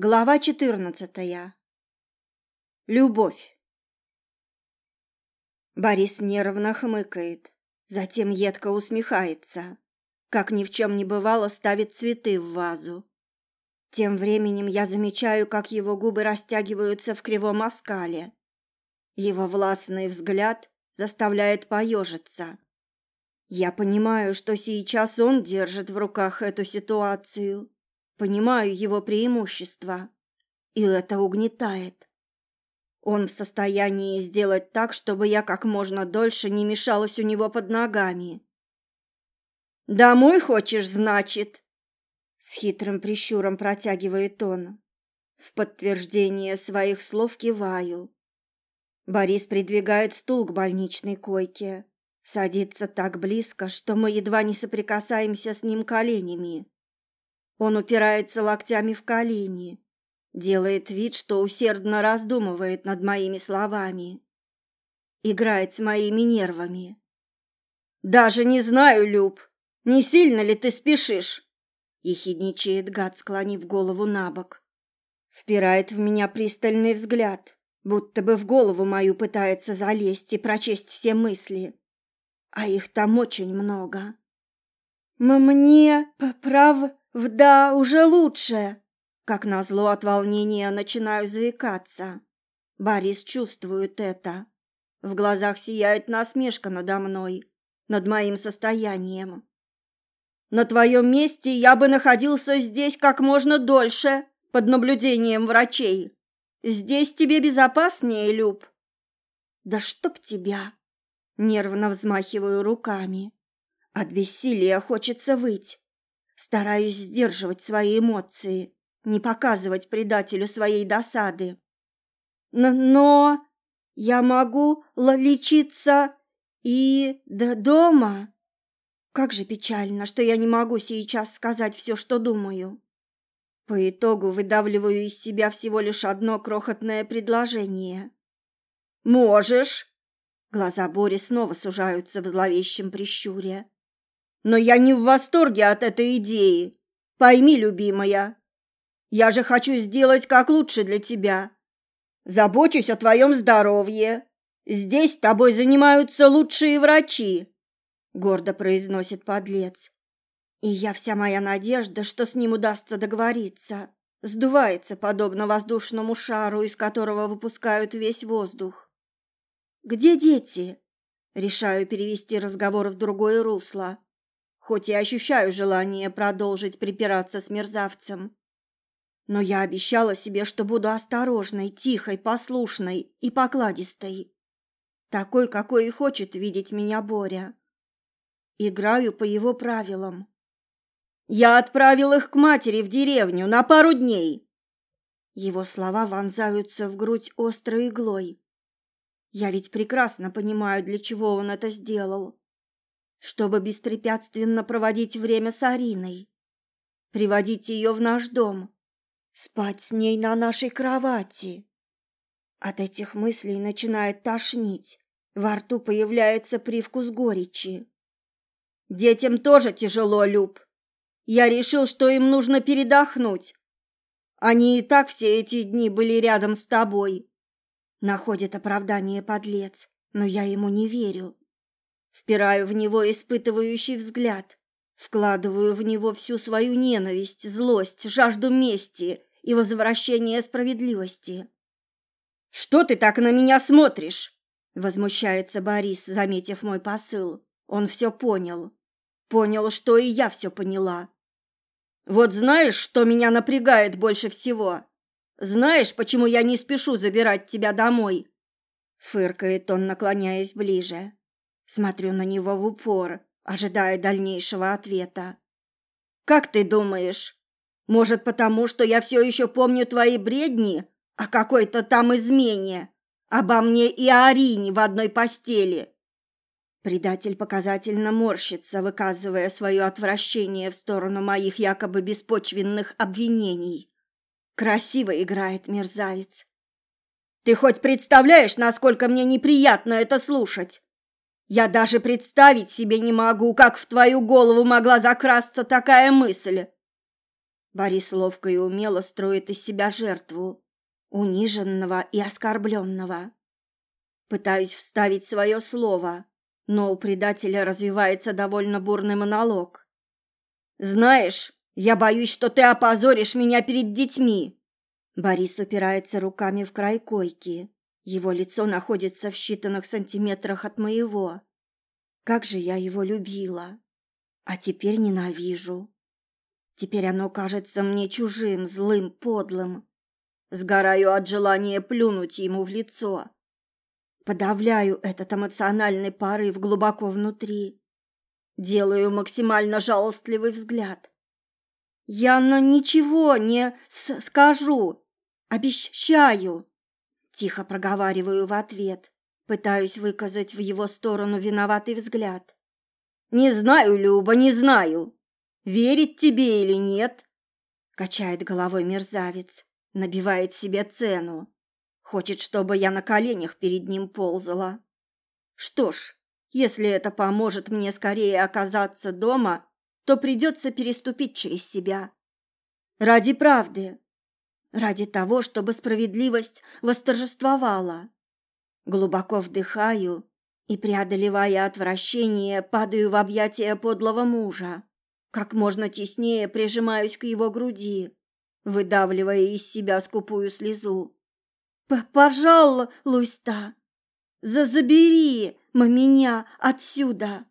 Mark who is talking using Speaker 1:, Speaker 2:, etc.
Speaker 1: Глава четырнадцатая. Любовь. Борис нервно хмыкает, затем едко усмехается. Как ни в чем не бывало, ставит цветы в вазу. Тем временем я замечаю, как его губы растягиваются в кривом оскале. Его властный взгляд заставляет поежиться. Я понимаю, что сейчас он держит в руках эту ситуацию Понимаю его преимущества, и это угнетает. Он в состоянии сделать так, чтобы я как можно дольше не мешалась у него под ногами. «Домой хочешь, значит?» С хитрым прищуром протягивает он. В подтверждение своих слов киваю. Борис придвигает стул к больничной койке. Садится так близко, что мы едва не соприкасаемся с ним коленями. Он упирается локтями в колени, делает вид, что усердно раздумывает над моими словами, играет с моими нервами. «Даже не знаю, Люб, не сильно ли ты спешишь?» ехидничает гад, склонив голову на бок. Впирает в меня пристальный взгляд, будто бы в голову мою пытается залезть и прочесть все мысли. А их там очень много. «Мне, прав, «Да, уже лучше!» Как назло от волнения начинаю заикаться. Борис чувствует это. В глазах сияет насмешка надо мной, над моим состоянием. «На твоем месте я бы находился здесь как можно дольше, под наблюдением врачей. Здесь тебе безопаснее, Люб». «Да чтоб тебя!» Нервно взмахиваю руками. От бессилия хочется выть. Стараюсь сдерживать свои эмоции, не показывать предателю своей досады. Но, я могу лечиться и до дома. Как же печально, что я не могу сейчас сказать все, что думаю. По итогу выдавливаю из себя всего лишь одно крохотное предложение. «Можешь!» Глаза Бори снова сужаются в зловещем прищуре. Но я не в восторге от этой идеи. Пойми, любимая, я же хочу сделать как лучше для тебя. Забочусь о твоем здоровье. Здесь тобой занимаются лучшие врачи, гордо произносит подлец. И я вся моя надежда, что с ним удастся договориться, сдувается подобно воздушному шару, из которого выпускают весь воздух. Где дети? Решаю перевести разговор в другое русло хоть и ощущаю желание продолжить припираться с мерзавцем. Но я обещала себе, что буду осторожной, тихой, послушной и покладистой. Такой, какой и хочет видеть меня Боря. Играю по его правилам. Я отправил их к матери в деревню на пару дней. Его слова вонзаются в грудь острой иглой. Я ведь прекрасно понимаю, для чего он это сделал чтобы беспрепятственно проводить время с Ариной, приводить ее в наш дом, спать с ней на нашей кровати. От этих мыслей начинает тошнить, во рту появляется привкус горечи. Детям тоже тяжело, Люб. Я решил, что им нужно передохнуть. Они и так все эти дни были рядом с тобой. Находит оправдание подлец, но я ему не верю. Впираю в него испытывающий взгляд, вкладываю в него всю свою ненависть, злость, жажду мести и возвращения справедливости. «Что ты так на меня смотришь?» Возмущается Борис, заметив мой посыл. Он все понял. Понял, что и я все поняла. «Вот знаешь, что меня напрягает больше всего? Знаешь, почему я не спешу забирать тебя домой?» Фыркает он, наклоняясь ближе. Смотрю на него в упор, ожидая дальнейшего ответа. «Как ты думаешь? Может, потому что я все еще помню твои бредни о какой-то там измене, обо мне и Арине в одной постели?» Предатель показательно морщится, выказывая свое отвращение в сторону моих якобы беспочвенных обвинений. Красиво играет мерзавец. «Ты хоть представляешь, насколько мне неприятно это слушать?» Я даже представить себе не могу, как в твою голову могла закрасться такая мысль. Борис ловко и умело строит из себя жертву, униженного и оскорбленного. Пытаюсь вставить свое слово, но у предателя развивается довольно бурный монолог. «Знаешь, я боюсь, что ты опозоришь меня перед детьми!» Борис упирается руками в край койки. Его лицо находится в считанных сантиметрах от моего. Как же я его любила! А теперь ненавижу. Теперь оно кажется мне чужим, злым, подлым. Сгораю от желания плюнуть ему в лицо. Подавляю этот эмоциональный порыв глубоко внутри. Делаю максимально жалостливый взгляд. Я на ничего не скажу. Обещаю. Тихо проговариваю в ответ. Пытаюсь выказать в его сторону виноватый взгляд. «Не знаю, Люба, не знаю. Верить тебе или нет?» Качает головой мерзавец, набивает себе цену. Хочет, чтобы я на коленях перед ним ползала. Что ж, если это поможет мне скорее оказаться дома, то придется переступить через себя. Ради правды. Ради того, чтобы справедливость восторжествовала. Глубоко вдыхаю и, преодолевая отвращение, падаю в объятия подлого мужа. Как можно теснее прижимаюсь к его груди, выдавливая из себя скупую слезу. «Пожалуйста, за забери меня отсюда!»